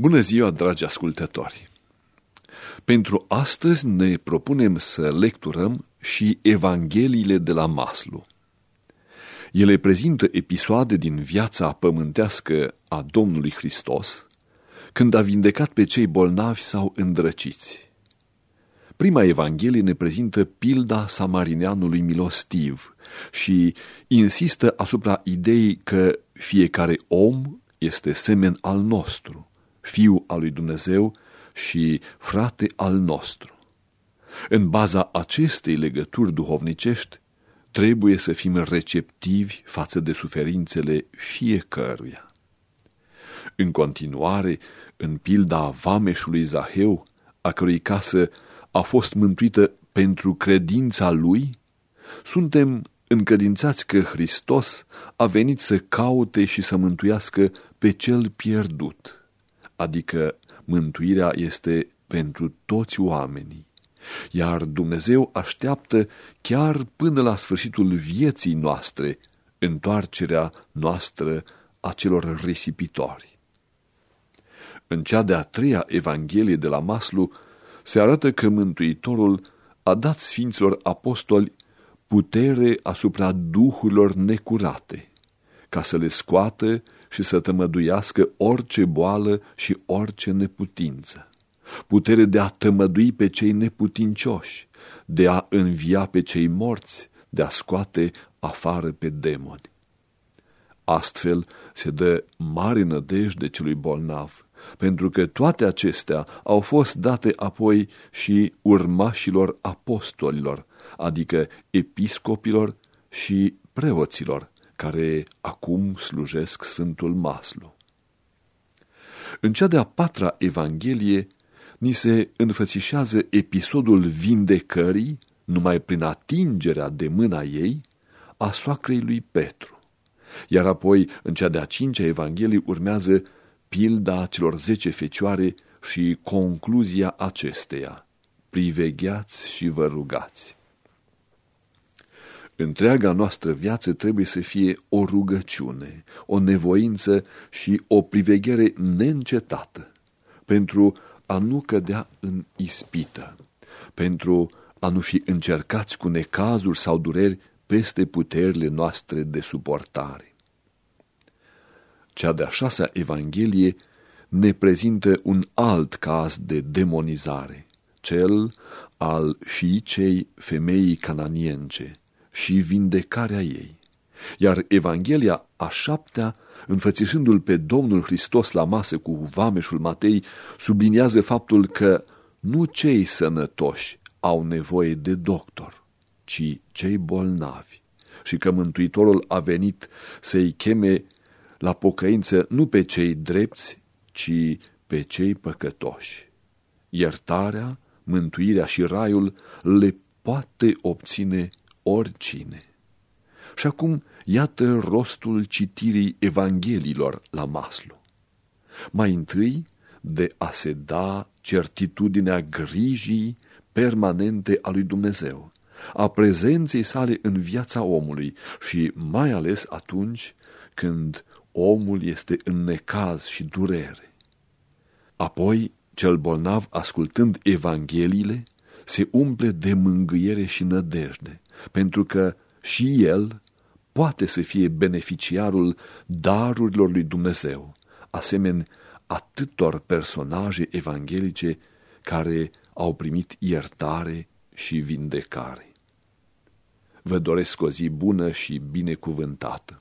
Bună ziua, dragi ascultători! Pentru astăzi ne propunem să lecturăm și Evangheliile de la Maslu. Ele prezintă episoade din viața pământească a Domnului Hristos, când a vindecat pe cei bolnavi sau îndrăciți. Prima Evanghelie ne prezintă pilda samarineanului milostiv și insistă asupra ideii că fiecare om este semen al nostru fiu al lui Dumnezeu și frate al nostru. În baza acestei legături duhovnicești, trebuie să fim receptivi față de suferințele fiecăruia. În continuare, în pilda vameșului Zaheu, a cărui casă a fost mântuită pentru credința lui, suntem încredințați că Hristos a venit să caute și să mântuiască pe cel pierdut adică mântuirea este pentru toți oamenii. Iar Dumnezeu așteaptă chiar până la sfârșitul vieții noastre întoarcerea noastră a celor risipitori. În cea de-a treia Evanghelie de la Maslu se arată că Mântuitorul a dat Sfinților Apostoli putere asupra duhurilor necurate, ca să le scoată și să tămăduiască orice boală și orice neputință. Putere de a tămădui pe cei neputincioși, de a învia pe cei morți, de a scoate afară pe demoni. Astfel se dă mare nădejde celui bolnav, pentru că toate acestea au fost date apoi și urmașilor apostolilor, adică episcopilor și preoților, care acum slujesc Sfântul Maslu. În cea de-a patra Evanghelie ni se înfățișează episodul vindecării, numai prin atingerea de mâna ei, a soacrei lui Petru. Iar apoi, în cea de-a cincea Evanghelie, urmează pilda celor zece fecioare și concluzia acesteia. Privegheați și vă rugați. Întreaga noastră viață trebuie să fie o rugăciune, o nevoință și o priveghere neîncetată pentru a nu cădea în ispită, pentru a nu fi încercați cu necazuri sau dureri peste puterile noastre de suportare. Cea de-a șasea Evanghelie ne prezintă un alt caz de demonizare, cel al fiicei femeii cananience, și vindecarea ei. Iar Evanghelia a șaptea, înfățișându-l pe Domnul Hristos la masă cu vameșul Matei, subliniază faptul că nu cei sănătoși au nevoie de doctor, ci cei bolnavi și că Mântuitorul a venit să-i cheme la pocăință nu pe cei drepți, ci pe cei păcătoși. Iertarea, mântuirea și raiul le poate obține oricine. Și acum iată rostul citirii Evangheliilor la Maslu. Mai întâi, de a se da certitudinea grijii permanente a lui Dumnezeu, a prezenței sale în viața omului și mai ales atunci când omul este în necaz și durere. Apoi, cel bolnav, ascultând Evangheliile, se umple de mângâiere și nădejde, pentru că și el poate să fie beneficiarul darurilor lui Dumnezeu, asemeni atâtor personaje evanghelice care au primit iertare și vindecare. Vă doresc o zi bună și binecuvântată.